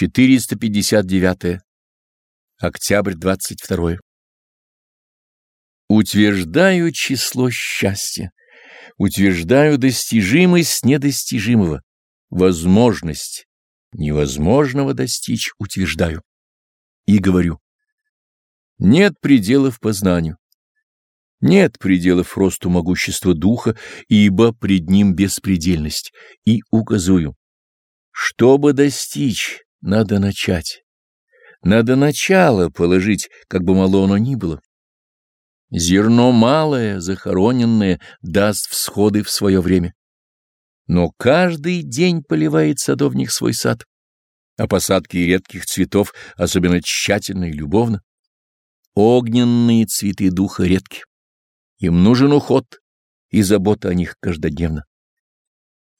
459. Октябрь 22. Утверждаю число счастья, утверждаю достижимость недостижимого, возможность невозможного достичь утверждаю. И говорю, нет пределов познанию, нет пределов росту могущества духа, ибо пред ним беспредельность, и указую, чтобы достичь, надо начать. Надо начало положить, как бы мало оно ни было. Зерно малое, захороненное, даст всходы в свое время. Но каждый день поливает садовник свой сад, а посадки редких цветов особенно тщательно и любовно. Огненные цветы духа редки. Им нужен уход и забота о них каждодневно.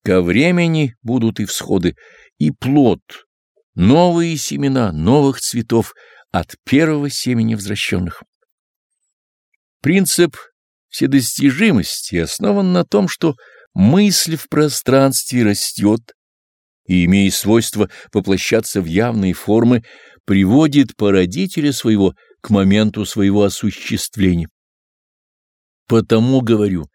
Ко времени будут и всходы, и плод, новые семена новых цветов от первого семени возвращенных. Принцип вседостижимости основан на том, что мысль в пространстве растет и, имея свойство воплощаться в явные формы, приводит породителя своего к моменту своего осуществления. Потому говорю,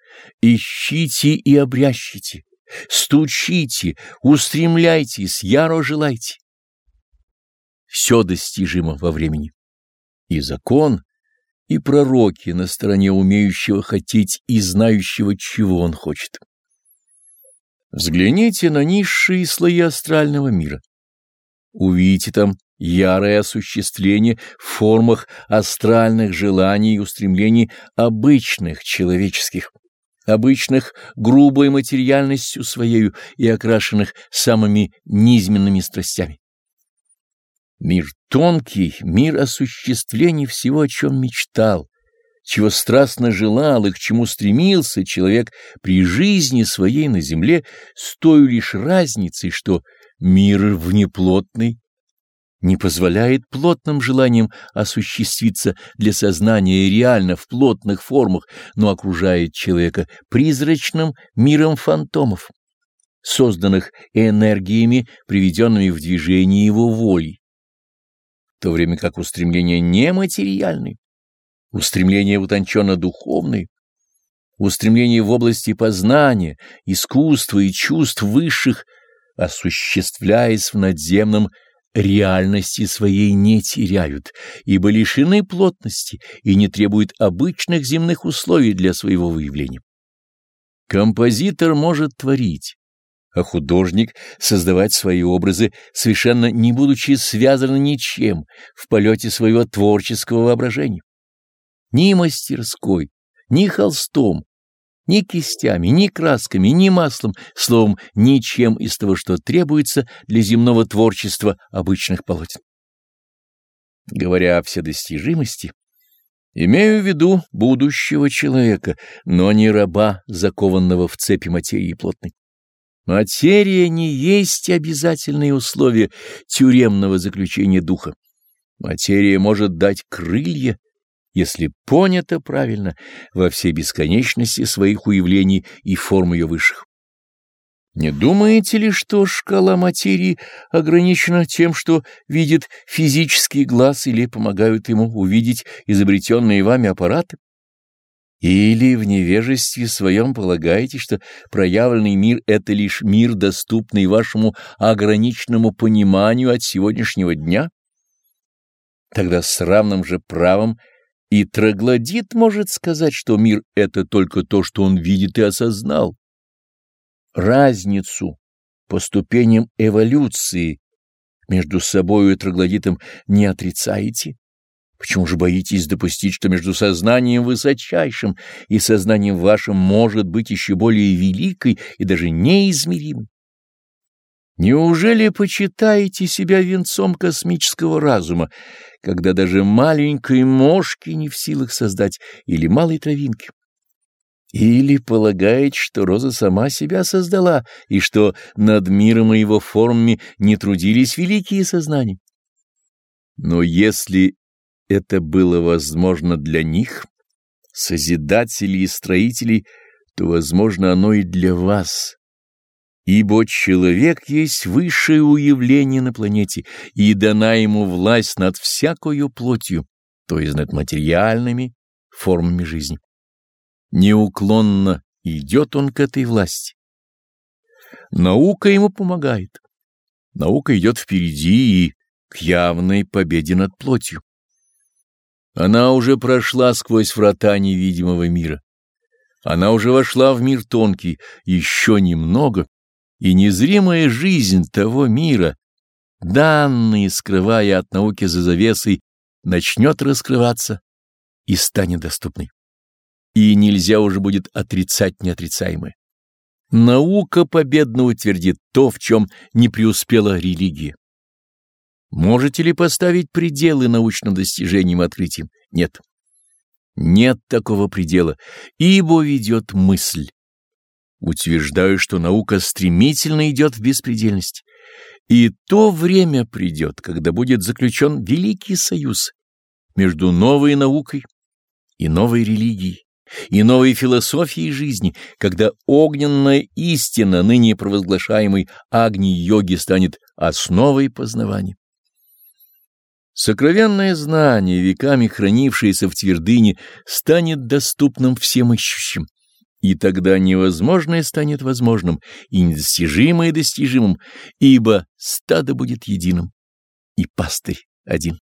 ищите и обрящите, Стучите, устремляйтесь, яро желайте. Все достижимо во времени. И закон, и пророки на стороне умеющего хотеть и знающего, чего он хочет. Взгляните на низшие слои астрального мира. Увидите там ярое осуществление в формах астральных желаний и устремлений обычных человеческих обычных грубой материальностью своею и окрашенных самыми низменными страстями. Мир тонкий, мир осуществления всего, о чем мечтал, чего страстно желал и к чему стремился человек при жизни своей на земле, с той лишь разницей, что мир внеплотный, не позволяет плотным желаниям осуществиться для сознания реально в плотных формах, но окружает человека призрачным миром фантомов, созданных энергиями, приведенными в движение его волей, в то время как устремления нематериальны, устремления утонченно-духовные, устремления в области познания, искусства и чувств высших, осуществляясь в надземном реальности своей не теряют, ибо лишены плотности и не требуют обычных земных условий для своего выявления. Композитор может творить, а художник создавать свои образы, совершенно не будучи связаны ничем в полете своего творческого воображения. Ни мастерской, ни холстом, ни кистями, ни красками, ни маслом, словом, ничем из того, что требуется для земного творчества обычных полотен. Говоря о вседостижимости, имею в виду будущего человека, но не раба, закованного в цепи материи плотной. Материя не есть обязательные условия тюремного заключения духа. Материя может дать крылья если понято правильно, во всей бесконечности своих уявлений и форм ее высших. Не думаете ли, что шкала материи ограничена тем, что видит физический глаз или помогают ему увидеть изобретенные вами аппараты? Или в невежестве своем полагаете, что проявленный мир — это лишь мир, доступный вашему ограниченному пониманию от сегодняшнего дня? Тогда с равным же правом — и троглодит может сказать, что мир — это только то, что он видит и осознал. Разницу по ступеням эволюции между собою и троглодитом не отрицаете? Почему же боитесь допустить, что между сознанием высочайшим и сознанием вашим может быть еще более великой и даже неизмеримой? Неужели почитаете себя венцом космического разума, когда даже маленькой мошки не в силах создать или малой травинки? Или полагаете, что Роза сама себя создала, и что над миром и его формами не трудились великие сознания? Но если это было возможно для них, созидателей и строителей, то возможно оно и для вас Ибо человек есть высшее уявление на планете, и дана ему власть над всякою плотью, то есть над материальными формами жизни. Неуклонно идет он к этой власти. Наука ему помогает. Наука идет впереди и к явной победе над плотью. Она уже прошла сквозь врата невидимого мира. Она уже вошла в мир тонкий, еще немного, и незримая жизнь того мира, данные скрывая от науки за завесой, начнет раскрываться и станет доступной. И нельзя уже будет отрицать неотрицаемое. Наука победно утвердит то, в чем не преуспела религия. Можете ли поставить пределы научным достижениям и открытиям? Нет. Нет такого предела, ибо ведет мысль. Утверждаю, что наука стремительно идет в беспредельность. И то время придет, когда будет заключен великий союз между новой наукой и новой религией, и новой философией жизни, когда огненная истина, ныне провозглашаемой Агни-йоги, станет основой познавания. Сокровенное знание, веками хранившееся в твердыне, станет доступным всем ищущим. И тогда невозможное станет возможным, и недостижимое достижимым, ибо стадо будет единым, и пастырь один.